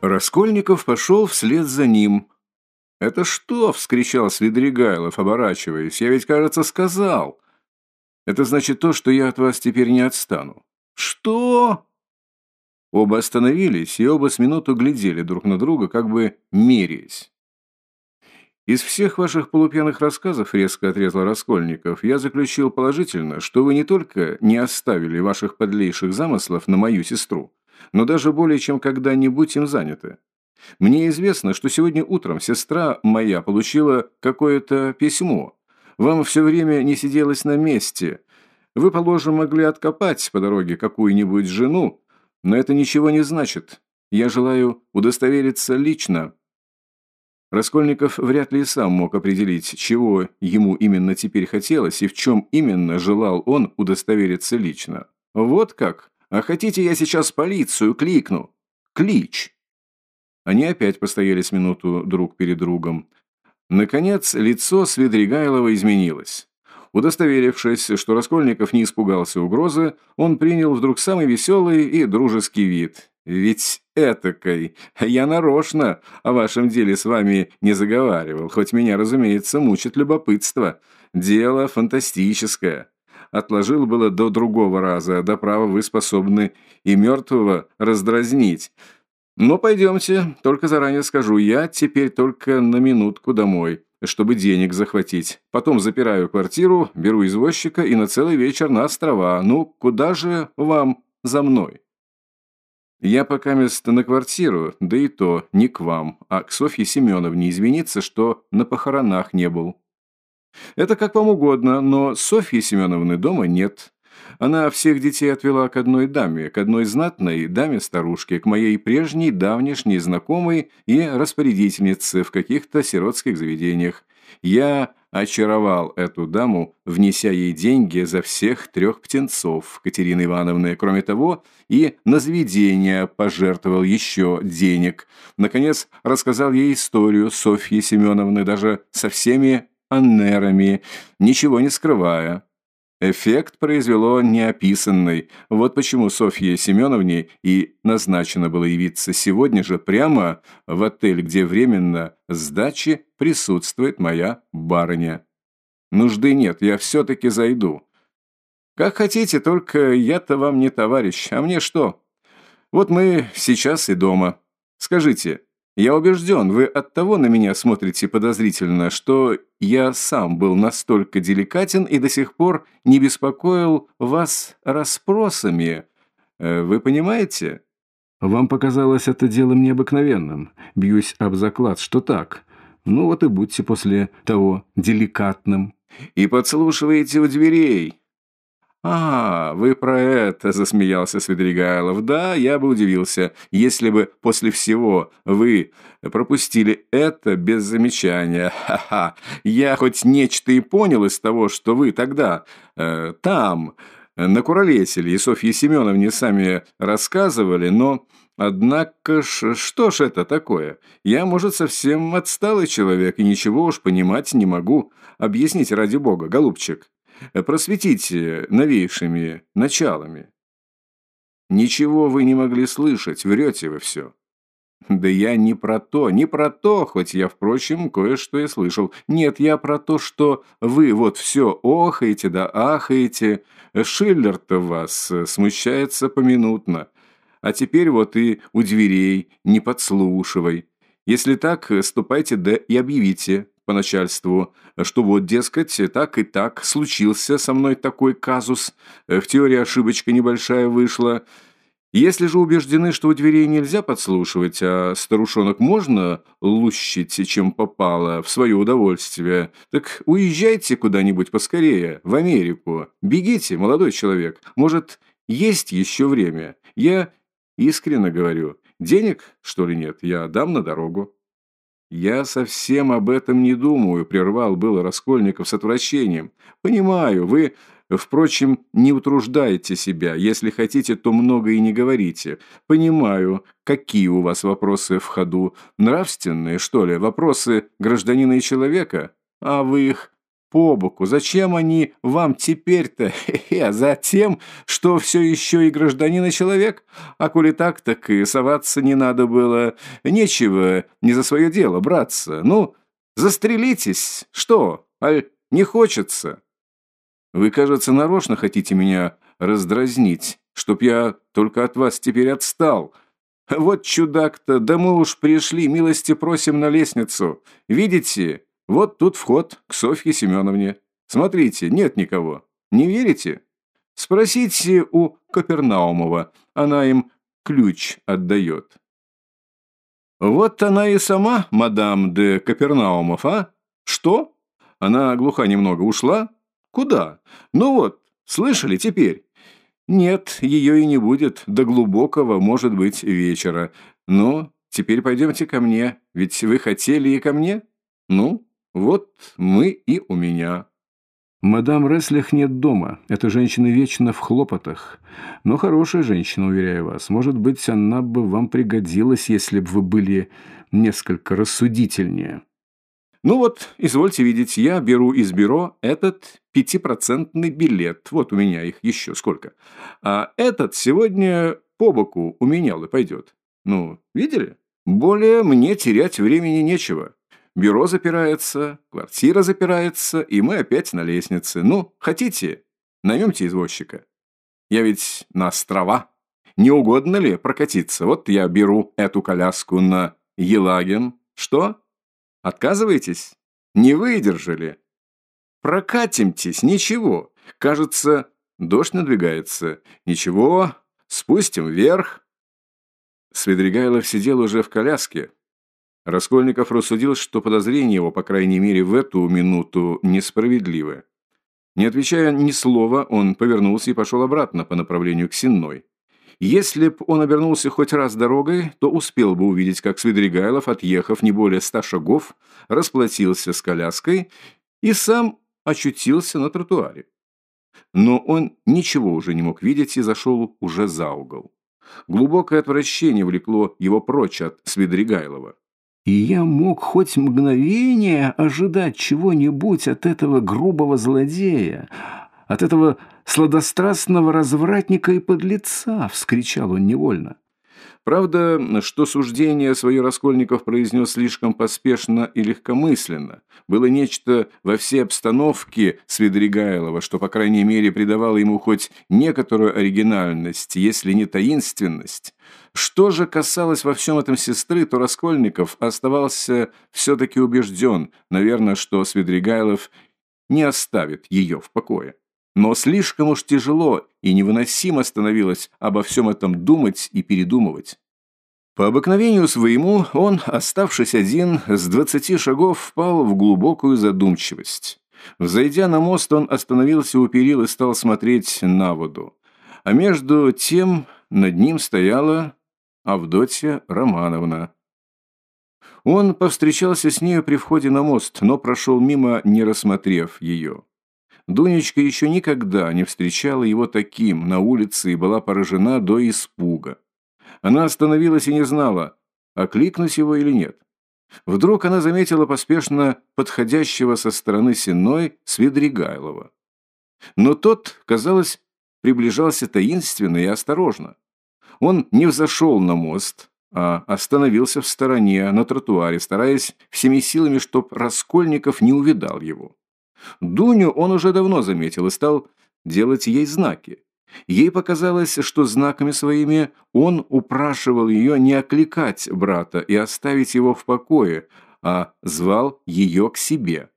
Раскольников пошел вслед за ним. «Это что?» – вскричал Свидригайлов, оборачиваясь. «Я ведь, кажется, сказал. Это значит то, что я от вас теперь не отстану». «Что?» Оба остановились и оба с минуту глядели друг на друга, как бы меряясь. «Из всех ваших полупьяных рассказов, — резко отрезал Раскольников, — я заключил положительно, что вы не только не оставили ваших подлейших замыслов на мою сестру, но даже более чем когда-нибудь им заняты. Мне известно, что сегодня утром сестра моя получила какое-то письмо. Вам все время не сиделось на месте. Вы, положим, могли откопать по дороге какую-нибудь жену, но это ничего не значит. Я желаю удостовериться лично». Раскольников вряд ли сам мог определить, чего ему именно теперь хотелось и в чем именно желал он удостовериться лично. «Вот как? А хотите, я сейчас полицию кликну? Клич!» Они опять постояли с минуту друг перед другом. Наконец, лицо Свидригайлова изменилось. Удостоверившись, что Раскольников не испугался угрозы, он принял вдруг самый веселый и дружеский вид. «Ведь этакой я нарочно о вашем деле с вами не заговаривал, хоть меня, разумеется, мучит любопытство. Дело фантастическое. Отложил было до другого раза, да право вы способны и мертвого раздразнить». Но пойдемте, только заранее скажу, я теперь только на минутку домой чтобы денег захватить. Потом запираю квартиру, беру извозчика и на целый вечер на острова. Ну, куда же вам за мной? Я пока место на квартиру, да и то не к вам, а к Софье Семеновне извиниться, что на похоронах не был. Это как вам угодно, но Софьи Семеновны дома нет. Она всех детей отвела к одной даме, к одной знатной даме-старушке, к моей прежней давнешней знакомой и распорядительнице в каких-то сиротских заведениях. Я очаровал эту даму, внеся ей деньги за всех трех птенцов Катерины Ивановны. Кроме того, и на заведение пожертвовал еще денег. Наконец, рассказал ей историю Софьи Семеновны, даже со всеми аннерами, ничего не скрывая. Эффект произвело неописанный. Вот почему Софье Семеновне и назначено было явиться сегодня же прямо в отель, где временно с дачи присутствует моя барыня. Нужды нет, я все-таки зайду. Как хотите, только я-то вам не товарищ, а мне что? Вот мы сейчас и дома. Скажите, я убежден, вы от того на меня смотрите подозрительно, что я сам был настолько деликатен и до сих пор не беспокоил вас расспросами. Э, вы понимаете? Вам показалось это делом необыкновенным. Бьюсь об заклад, что так. Ну вот и будьте после того деликатным. И подслушиваете у дверей. «А, вы про это!» – засмеялся Свидригайлов. «Да, я бы удивился, если бы после всего вы пропустили это без замечания. Ха-ха! Я хоть нечто и понял из того, что вы тогда э, там накуролесили и Софье Семеновне сами рассказывали, но...» Однако ж, что ж это такое? Я, может, совсем отсталый человек и ничего уж понимать не могу. Объясните ради бога, голубчик просветите новейшими началами. Ничего вы не могли слышать, врете вы все. Да я не про то, не про то, хоть я, впрочем, кое-что и слышал. Нет, я про то, что вы вот все охаете да ахаете. Шиллер-то вас смущается поминутно. А теперь вот и у дверей не подслушивай. Если так, ступайте да и объявите по начальству, что вот, дескать, так и так случился со мной такой казус, в теории ошибочка небольшая вышла. Если же убеждены, что у дверей нельзя подслушивать, а старушонок можно лущить, чем попало, в свое удовольствие, так уезжайте куда-нибудь поскорее, в Америку. Бегите, молодой человек. Может, есть еще время. Я искренне говорю. Денег, что ли, нет? Я дам на дорогу. «Я совсем об этом не думаю», – прервал было Раскольников с отвращением. «Понимаю, вы, впрочем, не утруждаете себя. Если хотите, то много и не говорите. Понимаю, какие у вас вопросы в ходу. Нравственные, что ли? Вопросы гражданина и человека? А вы их по боку. Зачем они вам теперь-то? А затем, что все еще и гражданин и человек? А коли так, так и соваться не надо было. Нечего не за свое дело браться. Ну, застрелитесь. Что, аль не хочется? Вы, кажется, нарочно хотите меня раздразнить, чтоб я только от вас теперь отстал. Вот чудак-то, да мы уж пришли, милости просим на лестницу. Видите, вот тут вход к Софье Семеновне. Смотрите, нет никого. Не верите? Спросите у Капернаумова, она им ключ отдает. Вот она и сама, мадам де Капернаумов, а? Что? Она глуха немного ушла? Куда? Ну вот, слышали теперь? Нет, ее и не будет до глубокого, может быть, вечера. Ну, теперь пойдемте ко мне, ведь вы хотели и ко мне? Ну, вот мы и у меня». «Мадам Реслих нет дома. Эта женщина вечно в хлопотах. Но хорошая женщина, уверяю вас. Может быть, она бы вам пригодилась, если бы вы были несколько рассудительнее». «Ну вот, извольте видеть, я беру из бюро этот пятипроцентный билет. Вот у меня их еще сколько. А этот сегодня по боку у меня пойдет. Ну, видели? Более мне терять времени нечего». Бюро запирается, квартира запирается, и мы опять на лестнице. Ну, хотите, наймемте извозчика. Я ведь на острова. Не угодно ли прокатиться? Вот я беру эту коляску на Елагин. Что? Отказываетесь? Не выдержали? Прокатимтесь, ничего. Кажется, дождь надвигается. Ничего, спустим вверх. Свидригайлов сидел уже в коляске, Раскольников рассудил, что подозрение его, по крайней мере, в эту минуту несправедливое. Не отвечая ни слова, он повернулся и пошел обратно по направлению к Сенной. Если б он обернулся хоть раз дорогой, то успел бы увидеть, как Свидригайлов, отъехав не более ста шагов, расплатился с коляской и сам очутился на тротуаре. Но он ничего уже не мог видеть и зашел уже за угол. Глубокое отвращение влекло его прочь от Свидригайлова и я мог хоть мгновение ожидать чего-нибудь от этого грубого злодея, от этого сладострастного развратника и подлеца, — вскричал он невольно. Правда, что суждение свое Раскольников произнес слишком поспешно и легкомысленно. Было нечто во всей обстановке Свидригайлова, что, по крайней мере, придавало ему хоть некоторую оригинальность, если не таинственность. Что же касалось во всем этом сестры, то Раскольников оставался все-таки убежден, наверное, что Свидригайлов не оставит ее в покое. Но слишком уж тяжело и невыносимо становилось обо всем этом думать и передумывать. По обыкновению своему он, оставшись один, с двадцати шагов впал в глубокую задумчивость. Взойдя на мост, он остановился у перил и стал смотреть на воду. А между тем над ним стояла Авдотья Романовна. Он повстречался с нею при входе на мост, но прошел мимо, не рассмотрев ее. Дунечка еще никогда не встречала его таким на улице и была поражена до испуга. Она остановилась и не знала, окликнуть его или нет. Вдруг она заметила поспешно подходящего со стороны Сенной Свидригайлова. Но тот, казалось, приближался таинственно и осторожно. Он не взошел на мост, а остановился в стороне, на тротуаре, стараясь всеми силами, чтоб Раскольников не увидал его. Дуню он уже давно заметил и стал делать ей знаки. Ей показалось, что знаками своими он упрашивал ее не окликать брата и оставить его в покое, а звал ее к себе.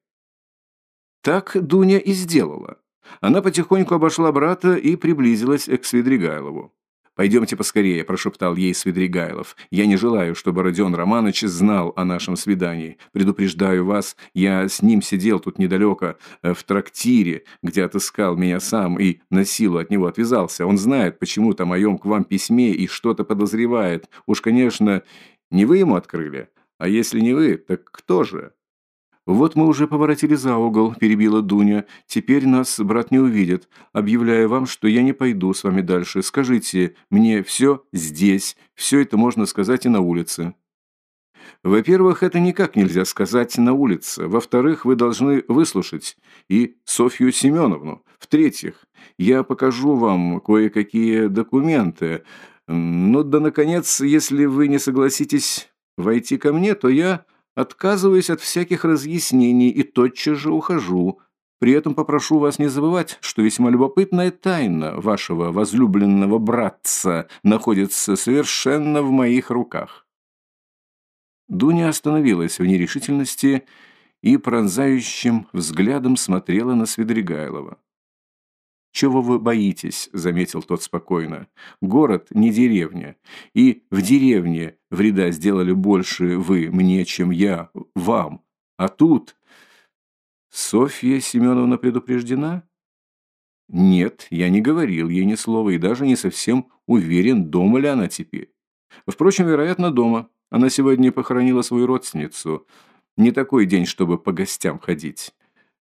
Так Дуня и сделала. Она потихоньку обошла брата и приблизилась к Свидригайлову. «Пойдемте поскорее», – прошептал ей Свидригайлов. «Я не желаю, чтобы Родион Романович знал о нашем свидании. Предупреждаю вас, я с ним сидел тут недалеко, э, в трактире, где отыскал меня сам и на силу от него отвязался. Он знает почему-то о моем к вам письме и что-то подозревает. Уж, конечно, не вы ему открыли. А если не вы, так кто же?» «Вот мы уже поворотили за угол», – перебила Дуня. «Теперь нас брат не увидит. Объявляю вам, что я не пойду с вами дальше. Скажите, мне все здесь, все это можно сказать и на улице». Во-первых, это никак нельзя сказать на улице. Во-вторых, вы должны выслушать и Софью Семеновну. В-третьих, я покажу вам кое-какие документы. Ну да, наконец, если вы не согласитесь войти ко мне, то я отказываюсь от всяких разъяснений и тотчас же ухожу. При этом попрошу вас не забывать, что весьма любопытная тайна вашего возлюбленного братца находится совершенно в моих руках. Дуня остановилась в нерешительности и пронзающим взглядом смотрела на Свидригайлова. «Чего вы боитесь?» – заметил тот спокойно. «Город не деревня. И в деревне вреда сделали больше вы мне, чем я вам. А тут...» «Софья Семеновна предупреждена?» «Нет, я не говорил ей ни слова и даже не совсем уверен, дома ли она теперь. Впрочем, вероятно, дома. Она сегодня похоронила свою родственницу. Не такой день, чтобы по гостям ходить.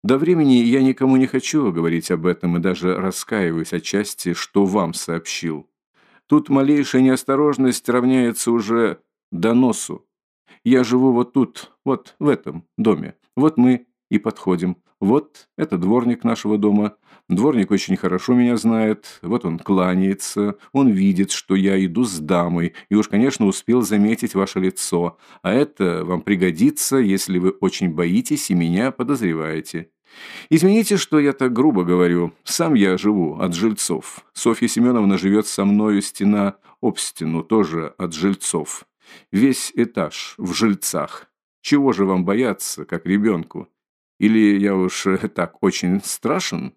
До времени я никому не хочу говорить об этом и даже раскаиваюсь отчасти, что вам сообщил. Тут малейшая неосторожность равняется уже доносу. Я живу вот тут, вот в этом доме. Вот мы и подходим. Вот это дворник нашего дома. Дворник очень хорошо меня знает. Вот он кланяется. Он видит, что я иду с дамой. И уж, конечно, успел заметить ваше лицо. А это вам пригодится, если вы очень боитесь и меня подозреваете. Извините, что я так грубо говорю. Сам я живу от жильцов. Софья Семеновна живет со мною стена об стену, тоже от жильцов. Весь этаж в жильцах. Чего же вам бояться, как ребенку? Или я уж э, так очень страшен?»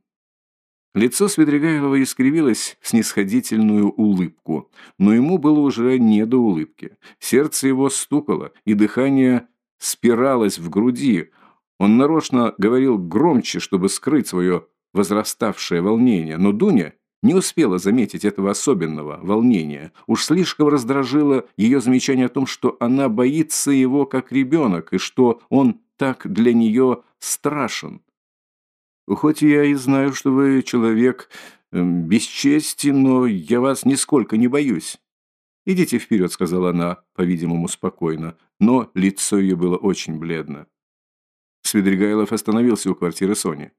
Лицо Свидригайлова искривилось в снисходительную улыбку, но ему было уже не до улыбки. Сердце его стукало, и дыхание спиралось в груди. Он нарочно говорил громче, чтобы скрыть свое возраставшее волнение, но Дуня не успела заметить этого особенного волнения. Уж слишком раздражило ее замечание о том, что она боится его как ребенок, и что он так для нее страшен. Хоть я и знаю, что вы человек эм, бесчестен, но я вас нисколько не боюсь. «Идите вперед», — сказала она, по-видимому, спокойно, но лицо ее было очень бледно. Свидригайлов остановился у квартиры Сони.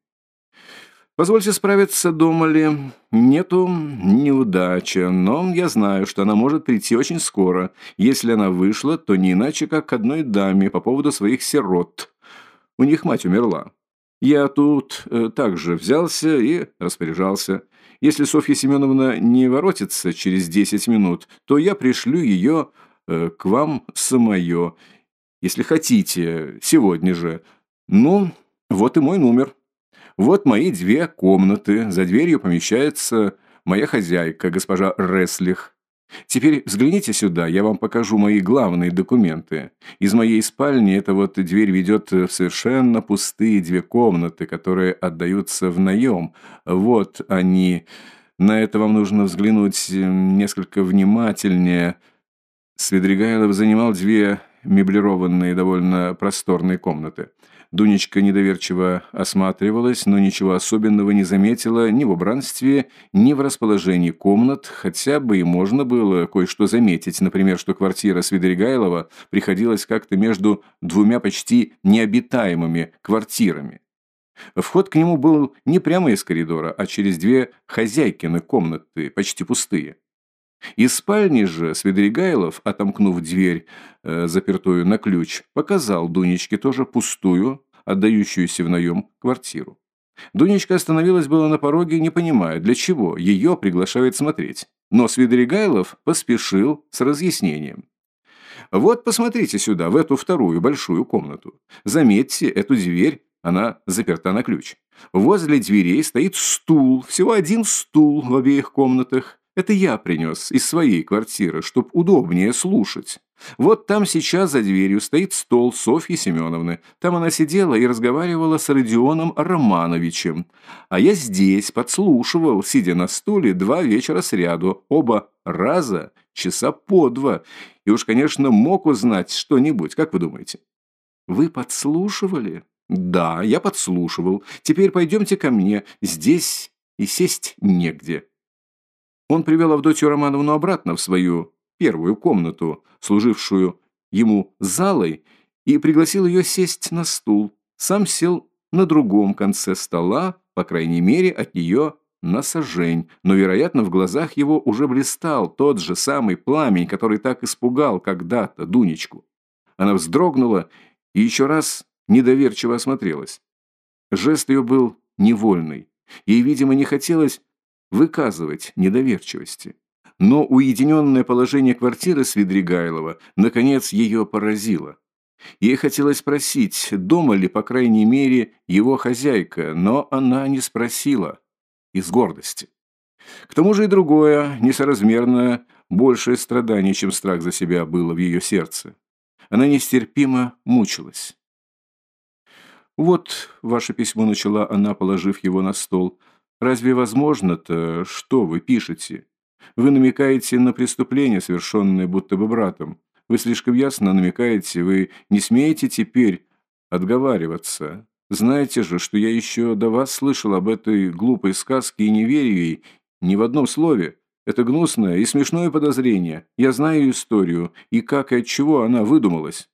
«Позвольте справиться, дома ли? Нету неудача, но я знаю, что она может прийти очень скоро. Если она вышла, то не иначе, как к одной даме по поводу своих сирот. У них мать умерла. Я тут э, также взялся и распоряжался. Если Софья Семеновна не воротится через 10 минут, то я пришлю ее э, к вам самое. Если хотите, сегодня же. Ну, вот и мой номер. Вот мои две комнаты. За дверью помещается моя хозяйка, госпожа Реслих. Теперь взгляните сюда, я вам покажу мои главные документы. Из моей спальни эта вот дверь ведет в совершенно пустые две комнаты, которые отдаются в наем. Вот они. На это вам нужно взглянуть несколько внимательнее. Свидригайлов занимал две меблированные, довольно просторные комнаты. Дунечка недоверчиво осматривалась, но ничего особенного не заметила ни в убранстве, ни в расположении комнат, хотя бы и можно было кое-что заметить, например, что квартира Свидригайлова приходилась как-то между двумя почти необитаемыми квартирами. Вход к нему был не прямо из коридора, а через две хозяйкины комнаты, почти пустые. Из спальни же Свидригайлов, отомкнув дверь, э, запертую на ключ, показал Дунечке тоже пустую, отдающуюся в наем квартиру. Дунечка остановилась было на пороге, не понимая, для чего ее приглашают смотреть. Но Свидригайлов поспешил с разъяснением. «Вот посмотрите сюда, в эту вторую большую комнату. Заметьте, эту дверь, она заперта на ключ. Возле дверей стоит стул, всего один стул в обеих комнатах. Это я принес из своей квартиры, чтоб удобнее слушать. Вот там сейчас за дверью стоит стол Софьи Семеновны. Там она сидела и разговаривала с Родионом Романовичем. А я здесь подслушивал, сидя на стуле, два вечера сряду, оба раза, часа по два. И уж, конечно, мог узнать что-нибудь, как вы думаете? Вы подслушивали? Да, я подслушивал. Теперь пойдемте ко мне. Здесь и сесть негде. Он привел Авдотью Романовну обратно в свою первую комнату, служившую ему залой и пригласил ее сесть на стул. Сам сел на другом конце стола, по крайней мере, от нее на сожень, но, вероятно, в глазах его уже блистал тот же самый пламень, который так испугал когда-то Дунечку. Она вздрогнула и еще раз недоверчиво осмотрелась. Жест ее был невольный. Ей, видимо, не хотелось выказывать недоверчивости. Но уединенное положение квартиры Свидригайлова наконец ее поразило. Ей хотелось спросить, дома ли, по крайней мере, его хозяйка, но она не спросила. Из гордости. К тому же и другое, несоразмерно большее страдание, чем страх за себя, было в ее сердце. Она нестерпимо мучилась. «Вот ваше письмо», — начала она, положив его на стол. «Разве возможно-то, что вы пишете? Вы намекаете на преступление, совершенное будто бы братом. Вы слишком ясно намекаете, вы не смеете теперь отговариваться. Знаете же, что я еще до вас слышал об этой глупой сказке и не верю ей ни в одном слове. Это гнусное и смешное подозрение. Я знаю историю, и как и от чего она выдумалась.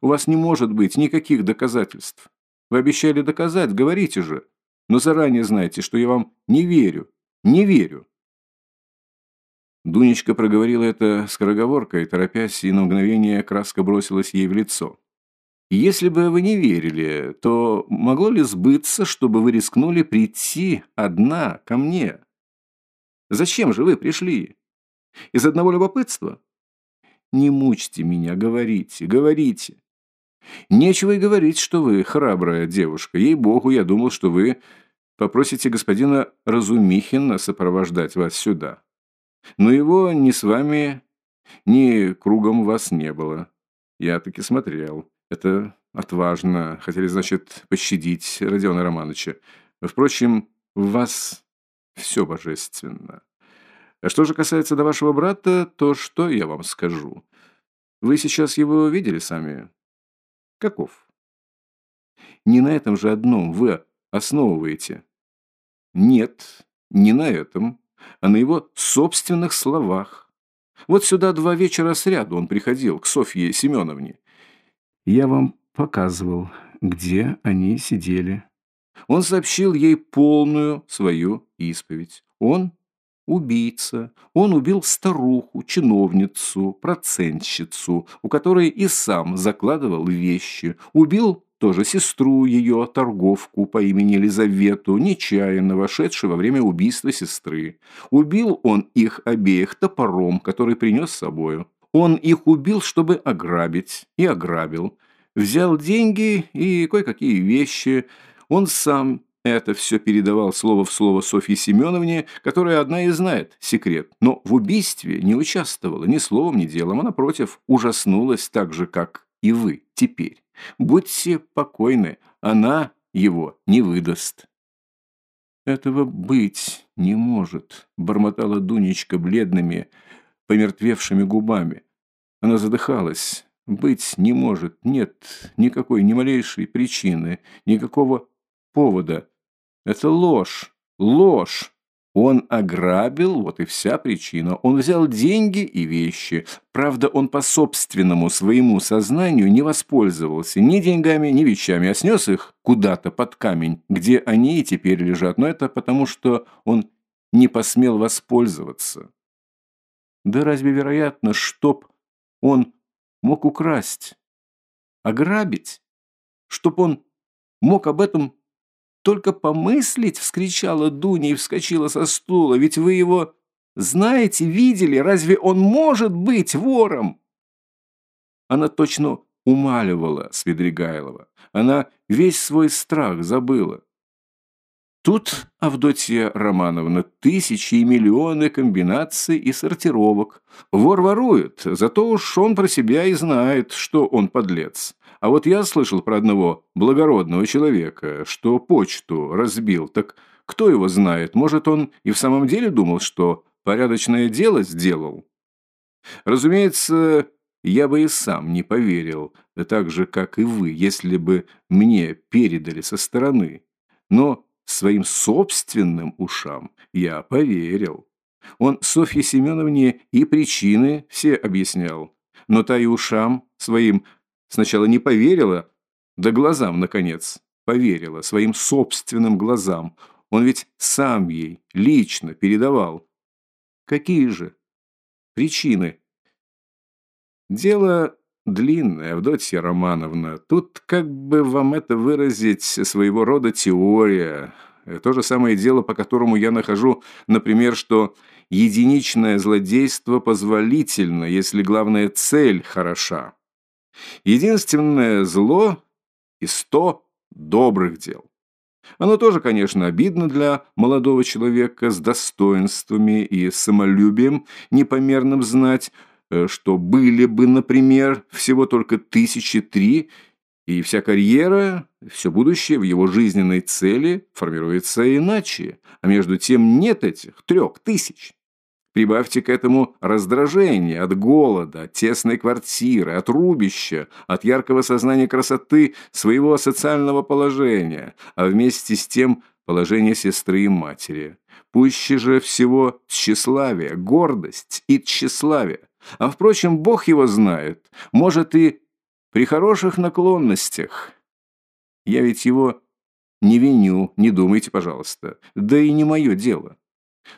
У вас не может быть никаких доказательств. Вы обещали доказать, говорите же. Но заранее знайте, что я вам не верю. Не верю. Дунечка проговорила это скороговоркой, торопясь, и на мгновение краска бросилась ей в лицо. «Если бы вы не верили, то могло ли сбыться, чтобы вы рискнули прийти одна ко мне? Зачем же вы пришли? Из одного любопытства? Не мучьте меня, говорите, говорите. Нечего и говорить, что вы храбрая девушка. Ей-богу, я думал, что вы попросите господина Разумихина сопровождать вас сюда. Но его ни с вами, ни кругом вас не было. Я таки смотрел. Это отважно. Хотели, значит, пощадить Родиона Романовича. Впрочем, в вас все божественно. А что же касается до вашего брата, то что я вам скажу? Вы сейчас его видели сами? Каков? Не на этом же одном вы основываете. Нет, не на этом а на его собственных словах. Вот сюда два вечера сряду он приходил, к Софье Семеновне. Я вам показывал, где они сидели. Он сообщил ей полную свою исповедь. Он убийца. Он убил старуху, чиновницу, процентщицу, у которой и сам закладывал вещи. Убил тоже сестру ее, торговку по имени Елизавету, нечаянно вошедшую во время убийства сестры. Убил он их обеих топором, который принес с собою. Он их убил, чтобы ограбить, и ограбил. Взял деньги и кое-какие вещи. Он сам это все передавал слово в слово Софье Семеновне, которая одна и знает секрет, но в убийстве не участвовала ни словом, ни делом, а напротив ужаснулась так же, как и вы теперь. Будьте покойны, она его не выдаст». «Этого быть не может», — бормотала Дунечка бледными, помертвевшими губами. Она задыхалась. «Быть не может. Нет никакой, ни малейшей причины, никакого повода. Это ложь, ложь. Он ограбил, вот и вся причина. Он взял деньги и вещи. Правда, он по собственному своему сознанию не воспользовался ни деньгами, ни вещами, а снес их куда-то под камень, где они и теперь лежат. Но это потому, что он не посмел воспользоваться. Да разве вероятно, чтоб он мог украсть, ограбить? Чтоб он мог об этом только помыслить, вскричала Дуня и вскочила со стула. Ведь вы его знаете, видели, разве он может быть вором? Она точно умаливала Свидригайлова. Она весь свой страх забыла. Тут, Авдотья Романовна, тысячи и миллионы комбинаций и сортировок. Вор ворует, зато уж он про себя и знает, что он подлец. А вот я слышал про одного благородного человека, что почту разбил. Так кто его знает? Может, он и в самом деле думал, что порядочное дело сделал? Разумеется, я бы и сам не поверил, так же, как и вы, если бы мне передали со стороны. Но своим собственным ушам я поверил. Он Софье Семеновне и причины все объяснял. Но та и ушам своим сначала не поверила, да глазам, наконец, поверила, своим собственным глазам. Он ведь сам ей лично передавал. Какие же причины? Дело длинное, Авдотья Романовна. Тут, как бы вам это выразить, своего рода теория. То же самое дело, по которому я нахожу, например, что единичное злодейство позволительно, если главная цель хороша. Единственное зло и сто добрых дел. Оно тоже, конечно, обидно для молодого человека с достоинствами и самолюбием непомерным знать, э, что были бы, например, всего только тысячи три, и вся карьера, все будущее в его жизненной цели формируется иначе, а между тем нет этих трех тысяч. Прибавьте к этому раздражение от голода, от тесной квартиры, от рубища, от яркого сознания красоты своего социального положения, а вместе с тем положение сестры и матери. Пуще же всего тщеславие, гордость и тщеславие. А, впрочем, Бог его знает, может и при хороших наклонностях. Я ведь его не виню, не думайте, пожалуйста. Да и не мое дело.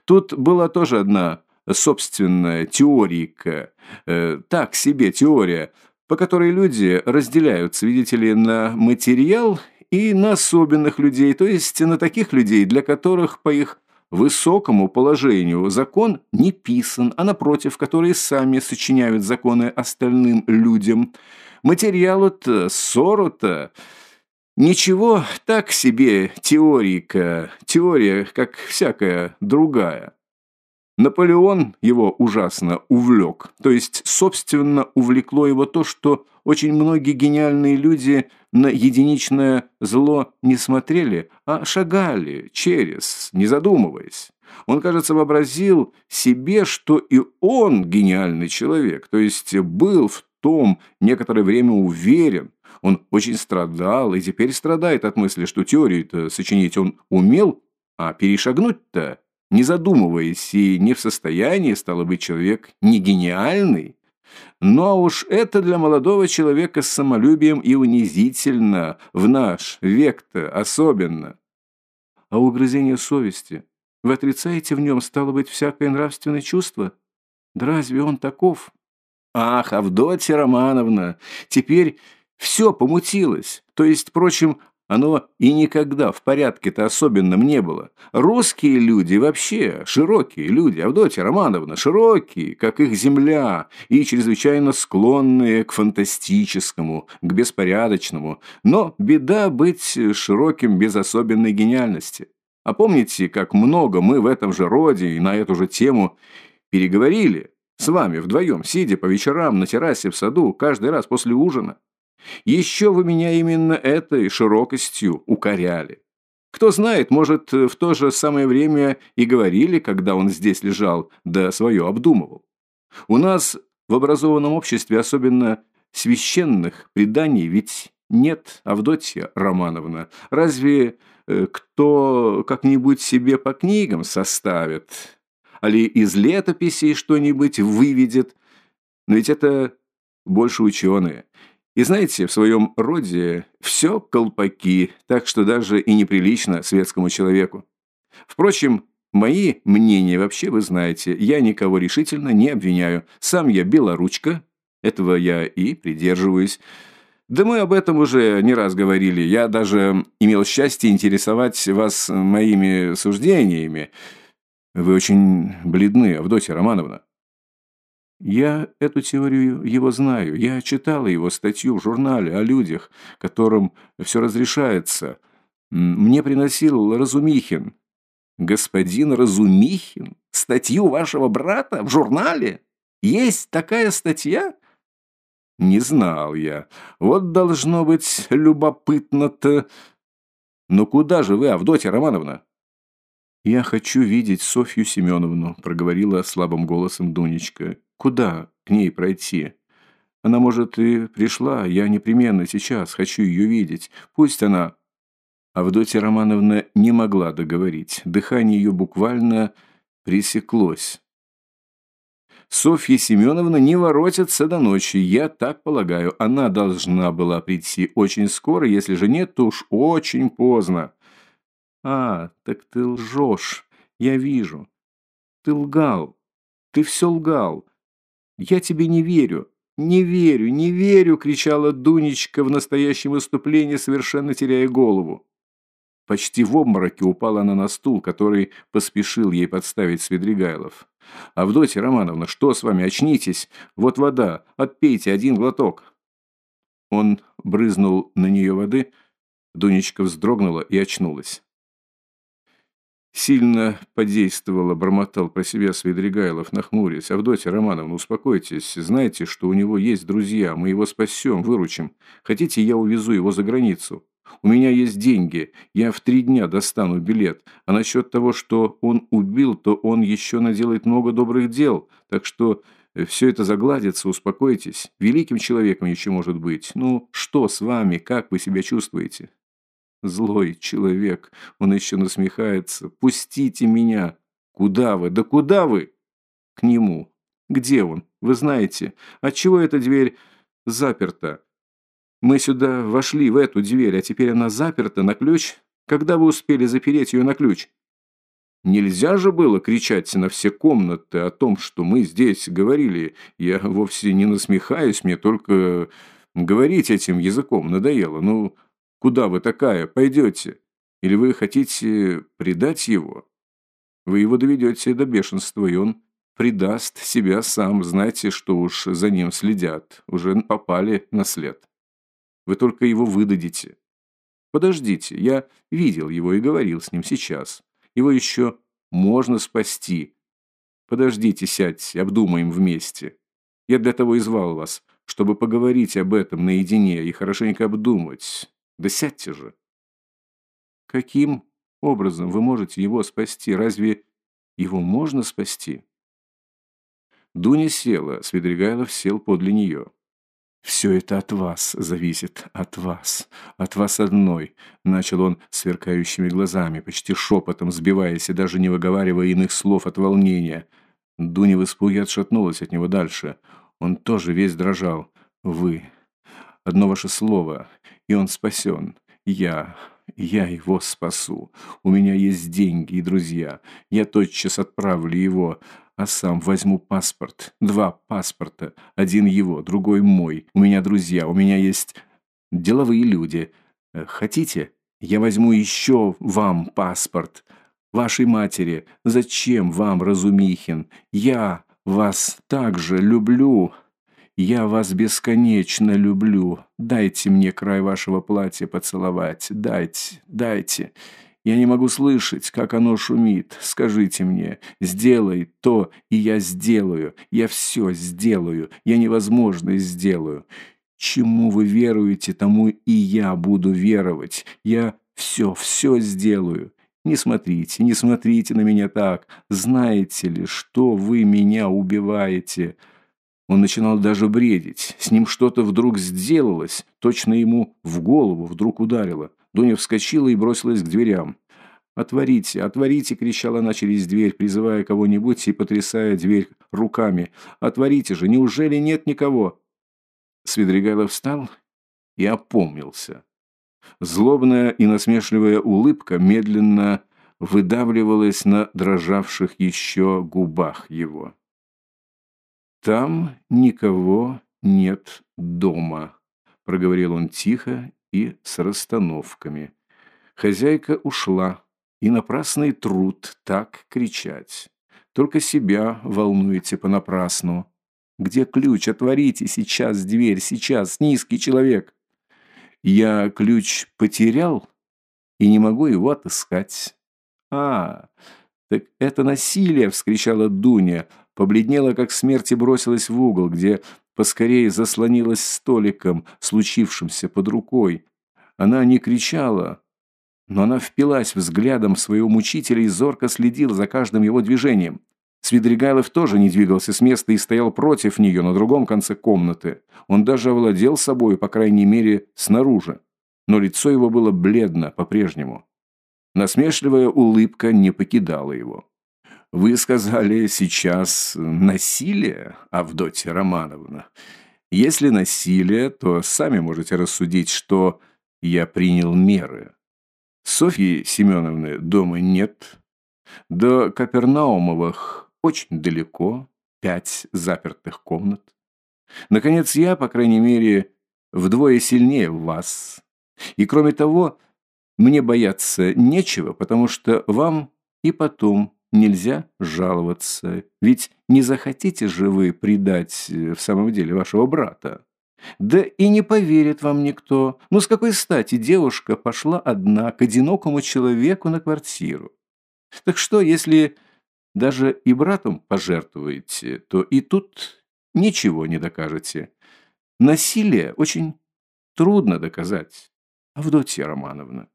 Тут была тоже одна собственная теорика, э, так себе теория, по которой люди разделяются, видите ли, на материал и на особенных людей, то есть на таких людей, для которых по их высокому положению закон не писан, а напротив, которые сами сочиняют законы остальным людям. Материалу-то, ссору-то... Ничего, так себе теорика, теория, как всякая другая. Наполеон его ужасно увлек, то есть, собственно, увлекло его то, что очень многие гениальные люди на единичное зло не смотрели, а шагали через, не задумываясь. Он, кажется, вообразил себе, что и он гениальный человек, то есть был в том некоторое время уверен. Он очень страдал и теперь страдает от мысли, что теорию-то сочинить он умел, а перешагнуть-то не задумываясь и не в состоянии, стало быть, человек не гениальный. Но уж это для молодого человека с самолюбием и унизительно, в наш век-то особенно. А угрызение совести? Вы отрицаете в нем, стало быть, всякое нравственное чувство? Да разве он таков? Ах, Авдотья Романовна, теперь все помутилось. То есть, впрочем, оно и никогда в порядке-то особенном не было. Русские люди вообще, широкие люди, Авдотья Романовна, широкие, как их земля, и чрезвычайно склонные к фантастическому, к беспорядочному. Но беда быть широким без особенной гениальности. А помните, как много мы в этом же роде и на эту же тему переговорили с вами вдвоем, сидя по вечерам на террасе в саду, каждый раз после ужина? Еще вы меня именно этой широкостью укоряли. Кто знает, может, в то же самое время и говорили, когда он здесь лежал, да свое обдумывал. У нас в образованном обществе особенно священных преданий ведь нет, Авдотья Романовна. Разве э, кто как-нибудь себе по книгам составит? Али из летописей что-нибудь выведет? Но ведь это больше ученые. И знаете, в своем роде все колпаки, так что даже и неприлично светскому человеку. Впрочем, мои мнения вообще вы знаете, я никого решительно не обвиняю. Сам я белоручка, этого я и придерживаюсь. Да мы об этом уже не раз говорили. Я даже имел счастье интересовать вас моими суждениями. Вы очень бледны, Авдотья Романовна. Я эту теорию его знаю. Я читала его статью в журнале о людях, которым все разрешается. Мне приносил Разумихин. Господин Разумихин? Статью вашего брата в журнале? Есть такая статья? Не знал я. Вот должно быть любопытно-то. Но куда же вы, Авдотья Романовна? «Я хочу видеть Софью Семеновну», – проговорила слабым голосом Дунечка. Куда к ней пройти? Она, может, и пришла, я непременно сейчас хочу ее видеть. Пусть она...» Авдотья Романовна не могла договорить. Дыхание ее буквально пресеклось. Софья Семеновна не воротится до ночи, я так полагаю. Она должна была прийти очень скоро, если же нет, то уж очень поздно. А, так ты лжешь, я вижу. Ты лгал, ты все лгал. Я тебе не верю. «Не верю, не верю!» – кричала Дунечка в настоящем выступлении, совершенно теряя голову. Почти в обмороке упала она на стул, который поспешил ей подставить Свидригайлов. «Авдотья Романовна, что с вами? Очнитесь! Вот вода! Отпейте один глоток!» Он брызнул на нее воды, Дунечка вздрогнула и очнулась. Сильно подействовало, бормотал про себя Свидригайлов, нахмурясь. «Авдотья Романовна, успокойтесь. Знаете, что у него есть друзья. Мы его спасем, выручим. Хотите, я увезу его за границу? У меня есть деньги. Я в три дня достану билет. А насчет того, что он убил, то он еще наделает много добрых дел. Так что э, все это загладится, успокойтесь. Великим человеком еще может быть. Ну, что с вами? Как вы себя чувствуете?» Злой человек. Он еще насмехается. «Пустите меня!» «Куда вы? Да куда вы?» «К нему. Где он? Вы знаете. Отчего эта дверь заперта?» «Мы сюда вошли, в эту дверь, а теперь она заперта на ключ. Когда вы успели запереть ее на ключ?» Нельзя же было кричать на все комнаты о том, что мы здесь говорили. Я вовсе не насмехаюсь, мне только говорить этим языком надоело. Ну, Куда вы такая пойдете? Или вы хотите предать его? Вы его доведете до бешенства, и он предаст себя сам. Знаете, что уж за ним следят. Уже попали на след. Вы только его выдадите. Подождите, я видел его и говорил с ним сейчас. Его еще можно спасти. Подождите, сядьте, обдумаем вместе. Я для того и звал вас, чтобы поговорить об этом наедине и хорошенько обдумать. Да сядьте же. Каким образом вы можете его спасти? Разве его можно спасти? Дуня села, Свидригайлов сел подле нее. «Все это от вас зависит, от вас, от вас одной», – начал он сверкающими глазами, почти шепотом, сбиваясь и даже не выговаривая иных слов от волнения. Дуня в испуге отшатнулась от него дальше. Он тоже весь дрожал. «Вы. Одно ваше слово, и он спасен. Я, я его спасу. У меня есть деньги и друзья. Я тотчас отправлю его, а сам возьму паспорт. Два паспорта. Один его, другой мой. У меня друзья, у меня есть деловые люди. Э, хотите? Я возьму еще вам паспорт. Вашей матери. Зачем вам, Разумихин? Я вас также люблю». Я вас бесконечно люблю. Дайте мне край вашего платья поцеловать. Дайте, дайте. Я не могу слышать, как оно шумит. Скажите мне, сделай то, и я сделаю. Я все сделаю. Я невозможно сделаю. Чему вы веруете, тому и я буду веровать. Я все, все сделаю. Не смотрите, не смотрите на меня так. Знаете ли, что вы меня убиваете?» Он начинал даже бредить. С ним что-то вдруг сделалось, точно ему в голову вдруг ударило. Дуня вскочила и бросилась к дверям. «Отворите, отворите!» – кричала она через дверь, призывая кого-нибудь и потрясая дверь руками. «Отворите же! Неужели нет никого?» Свидригайлов встал и опомнился. Злобная и насмешливая улыбка медленно выдавливалась на дрожавших еще губах его. «Там никого нет дома», – проговорил он тихо и с расстановками. Хозяйка ушла, и напрасный труд так кричать. Только себя волнуете понапрасну. Где ключ? Отворите сейчас дверь, сейчас, низкий человек. Я ключ потерял и не могу его отыскать. А, так это насилие, вскричала Дуня, побледнела как смерть и бросилась в угол, где поскорее заслонилась столиком, случившимся под рукой. Она не кричала, но она впилась взглядом своего мучителя и зорко следила за каждым его движением. Свидригайлов тоже не двигался с места и стоял против нее на другом конце комнаты. Он даже овладел собой, по крайней мере, снаружи. Но лицо его было бледно по-прежнему. Насмешливая улыбка не покидала его. Вы сказали сейчас насилие, Авдотья Романовна. Если насилие, то сами можете рассудить, что я принял меры. Софьи Семеновны дома нет. До Капернаумовых очень далеко, пять запертых комнат. Наконец, я, по крайней мере, вдвое сильнее вас. И кроме того, мне бояться нечего, потому что вам и потом нельзя жаловаться. Ведь не захотите же вы предать э, в самом деле вашего брата. Да и не поверит вам никто. Ну, с какой стати девушка пошла одна к одинокому человеку на квартиру? Так что, если даже и братом пожертвуете, то и тут ничего не докажете. Насилие очень трудно доказать. Авдотья Романовна.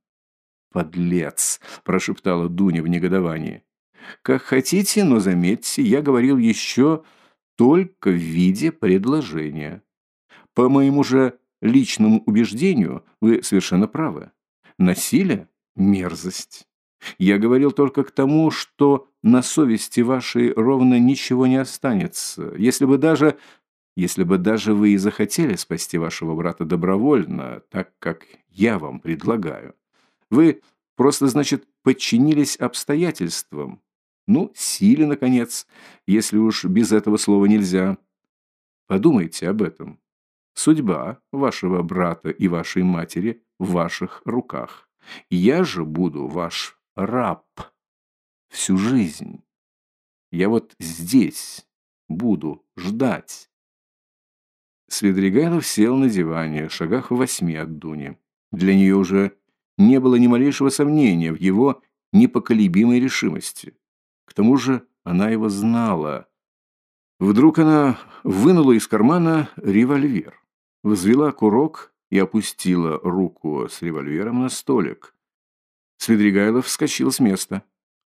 «Подлец!» – прошептала Дуня в негодовании. «Как хотите, но заметьте, я говорил еще только в виде предложения. По моему же личному убеждению вы совершенно правы. Насилие – мерзость. Я говорил только к тому, что на совести вашей ровно ничего не останется. Если бы даже... Если бы даже вы и захотели спасти вашего брата добровольно, так как я вам предлагаю, вы просто, значит, подчинились обстоятельствам. Ну, силе, наконец, если уж без этого слова нельзя. Подумайте об этом. Судьба вашего брата и вашей матери в ваших руках. Я же буду ваш раб всю жизнь. Я вот здесь буду ждать. Свидригайлов сел на диване, шагах в восьми от Дуни. Для нее уже не было ни малейшего сомнения в его непоколебимой решимости. К тому же она его знала. Вдруг она вынула из кармана револьвер, взвела курок и опустила руку с револьвером на столик. Свидригайлов вскочил с места.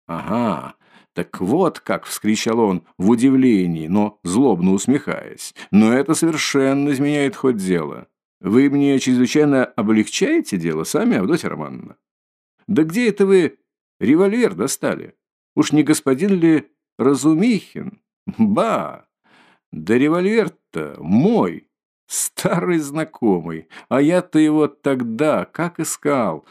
«Ага, так вот как!» — вскричал он в удивлении, но злобно усмехаясь. «Но это совершенно изменяет ход дела. Вы мне чрезвычайно облегчаете дело сами, Авдотья Романовна? Да где это вы револьвер достали? Уж не господин ли Разумихин? Ба! Да револьвер-то мой, старый знакомый, а я-то его тогда как искал!»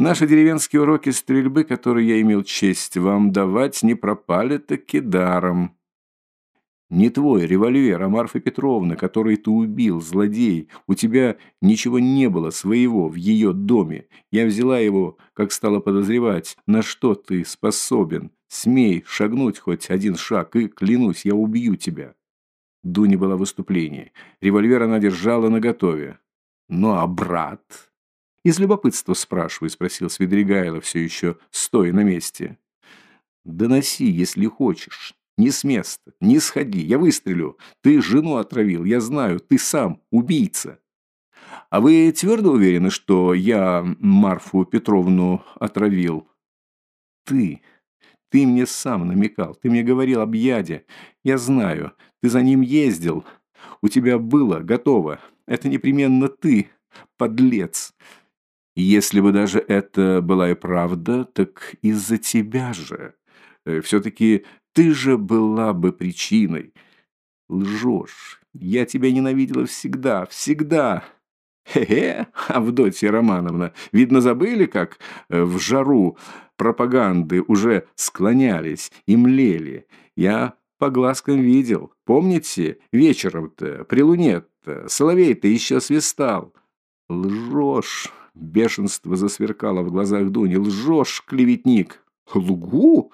Наши деревенские уроки стрельбы, которые я имел честь вам давать, не пропали таки даром. Не твой револьвер, а Марфа Петровна, который ты убил, злодей. У тебя ничего не было своего в ее доме. Я взяла его, как стала подозревать, на что ты способен. Смей шагнуть хоть один шаг, и, клянусь, я убью тебя. Дуня была в выступлении. Револьвер она держала наготове. Ну а брат... «Из любопытства спрашиваю», — спросил Свидригайло, все еще стоя на месте. «Доноси, если хочешь. Не с места, не сходи, я выстрелю. Ты жену отравил, я знаю, ты сам убийца». «А вы твердо уверены, что я Марфу Петровну отравил?» «Ты. Ты мне сам намекал. Ты мне говорил об яде. Я знаю. Ты за ним ездил. У тебя было готово. Это непременно ты, подлец. Если бы даже это была и правда, так из-за тебя же. Э, Все-таки ты же была бы причиной. Лжешь. Я тебя ненавидела всегда, всегда. Хе-хе, Авдотья Романовна, видно, забыли, как э, в жару пропаганды уже склонялись и млели. Я по глазкам видел. Помните, вечером-то, при луне-то, соловей-то еще свистал. Лжешь. Бешенство засверкало в глазах Дуни. «Лжешь, клеветник!» «Лгу?»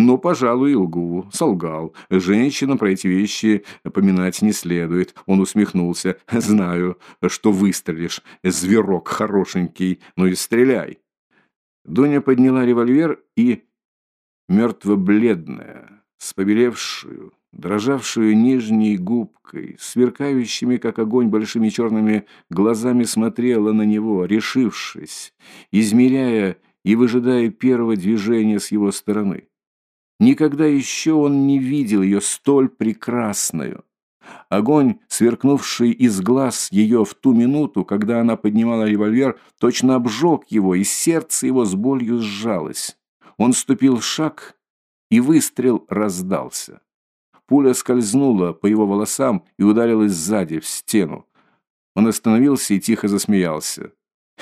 «Ну, пожалуй, лгу. Солгал. Женщина про эти вещи поминать не следует». Он усмехнулся. «Знаю, что выстрелишь, зверок хорошенький. Ну и стреляй». Дуня подняла револьвер и, мертво-бледная, с побелевшую, дрожавшую нижней губкой, сверкающими, как огонь, большими черными глазами смотрела на него, решившись, измеряя и выжидая первого движения с его стороны. Никогда еще он не видел ее столь прекрасную. Огонь, сверкнувший из глаз ее в ту минуту, когда она поднимала револьвер, точно обжег его, и сердце его с болью сжалось. Он ступил шаг и выстрел раздался. Пуля скользнула по его волосам и ударилась сзади, в стену. Он остановился и тихо засмеялся.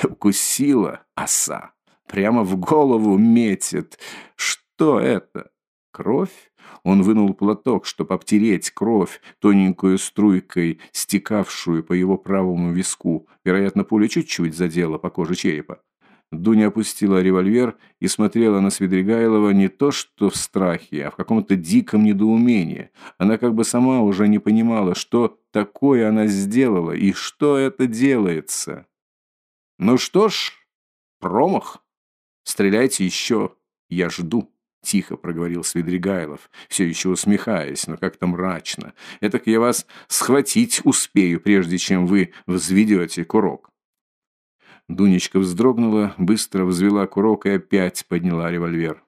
Укусила оса. Прямо в голову метит. Что это? Кровь? Он вынул платок, чтобы обтереть кровь, тоненькую струйкой, стекавшую по его правому виску. Вероятно, пуля чуть-чуть задела по коже черепа. Дуня опустила револьвер и смотрела на Свидригайлова не то что в страхе, а в каком-то диком недоумении. Она как бы сама уже не понимала, что такое она сделала и что это делается. «Ну что ж, промах. Стреляйте еще. Я жду». Тихо проговорил Свидригайлов, все еще усмехаясь, но как-то мрачно. «Этак я вас схватить успею, прежде чем вы взведете курок». Дунечка вздрогнула, быстро взвела курок и опять подняла револьвер.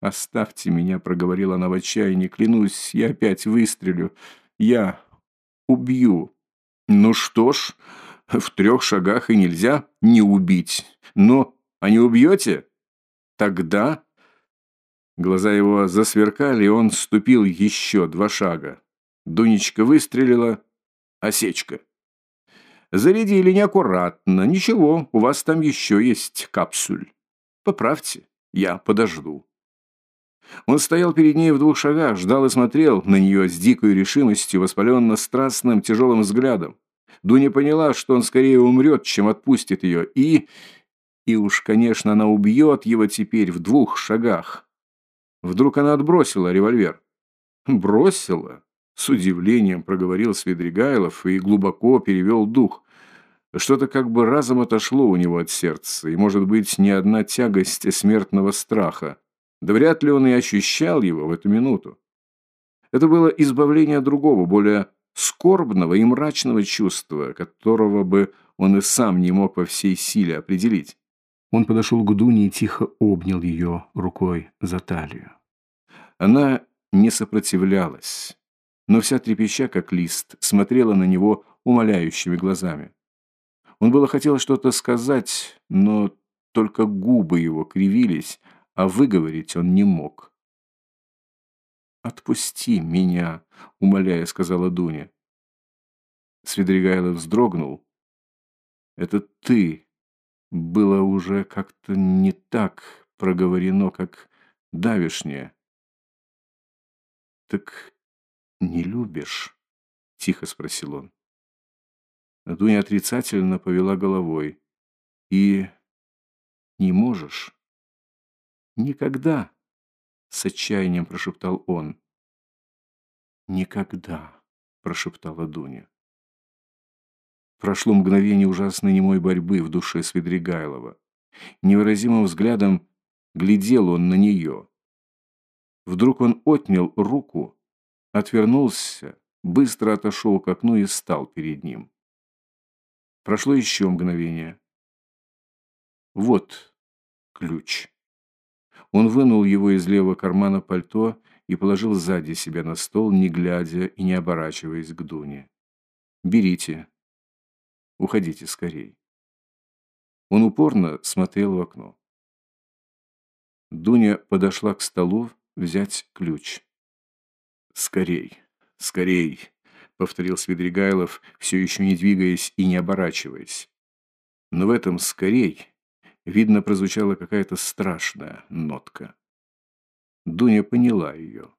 «Оставьте меня», — проговорила она в отчаянии, — «клянусь, я опять выстрелю. Я убью». «Ну что ж, в трех шагах и нельзя не убить. Но, а не убьете? Тогда...» Глаза его засверкали, и он ступил еще два шага. Дунечка выстрелила. Осечка. Зарядили неаккуратно. Ничего, у вас там еще есть капсуль. Поправьте, я подожду. Он стоял перед ней в двух шагах, ждал и смотрел на нее с дикой решимостью, воспаленно-страстным, тяжелым взглядом. Дуня поняла, что он скорее умрет, чем отпустит ее, и... И уж, конечно, она убьет его теперь в двух шагах. Вдруг она отбросила револьвер. Бросила? С удивлением проговорил Свидригайлов и глубоко перевел дух. Что-то как бы разом отошло у него от сердца, и, может быть, не одна тягость смертного страха. Да вряд ли он и ощущал его в эту минуту. Это было избавление другого, более скорбного и мрачного чувства, которого бы он и сам не мог во всей силе определить. Он подошел к Дуне и тихо обнял ее рукой за талию. Она не сопротивлялась но вся трепеща, как лист, смотрела на него умоляющими глазами. Он было хотел что-то сказать, но только губы его кривились, а выговорить он не мог. «Отпусти меня», — умоляя, сказала Дуня. Свидригайлов вздрогнул. «Это ты. Было уже как-то не так проговорено, как давишнее». «Так «Не любишь?» – тихо спросил он. Дуня отрицательно повела головой. «И не можешь?» «Никогда!» – с отчаянием прошептал он. «Никогда!» – прошептала Дуня. Прошло мгновение ужасной немой борьбы в душе Свидригайлова. Невыразимым взглядом глядел он на нее. Вдруг он отнял руку отвернулся, быстро отошел к окну и стал перед ним. Прошло еще мгновение. Вот ключ. Он вынул его из левого кармана пальто и положил сзади себя на стол, не глядя и не оборачиваясь к Дуне. «Берите. Уходите скорей». Он упорно смотрел в окно. Дуня подошла к столу взять ключ. «Скорей, скорей!» — повторил Свидригайлов, все еще не двигаясь и не оборачиваясь. Но в этом «скорей» видно прозвучала какая-то страшная нотка. Дуня поняла ее.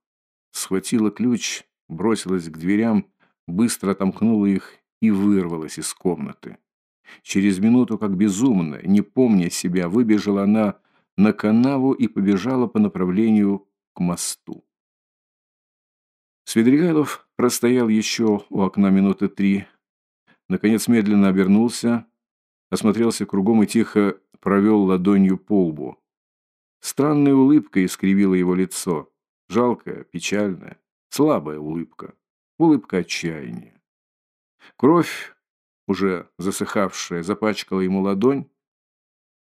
Схватила ключ, бросилась к дверям, быстро отомкнула их и вырвалась из комнаты. Через минуту, как безумная, не помня себя, выбежала она на канаву и побежала по направлению к мосту. Свидригайлов простоял еще у окна минуты три. Наконец медленно обернулся, осмотрелся кругом и тихо провел ладонью по лбу. Странная улыбка искривила его лицо. Жалкая, печальная, слабая улыбка. Улыбка отчаяния. Кровь, уже засыхавшая, запачкала ему ладонь.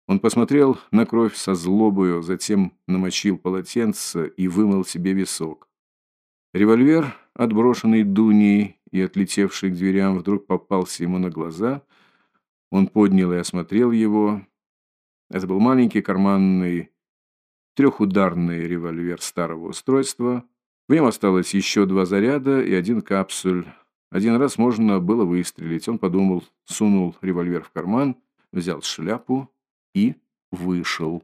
Он посмотрел на кровь со злобою, затем намочил полотенце и вымыл себе висок. Револьвер, отброшенный Дуней и отлетевший к дверям, вдруг попался ему на глаза. Он поднял и осмотрел его. Это был маленький карманный трехударный револьвер старого устройства. В нем осталось еще два заряда и один капсуль. Один раз можно было выстрелить. Он подумал, сунул револьвер в карман, взял шляпу и вышел.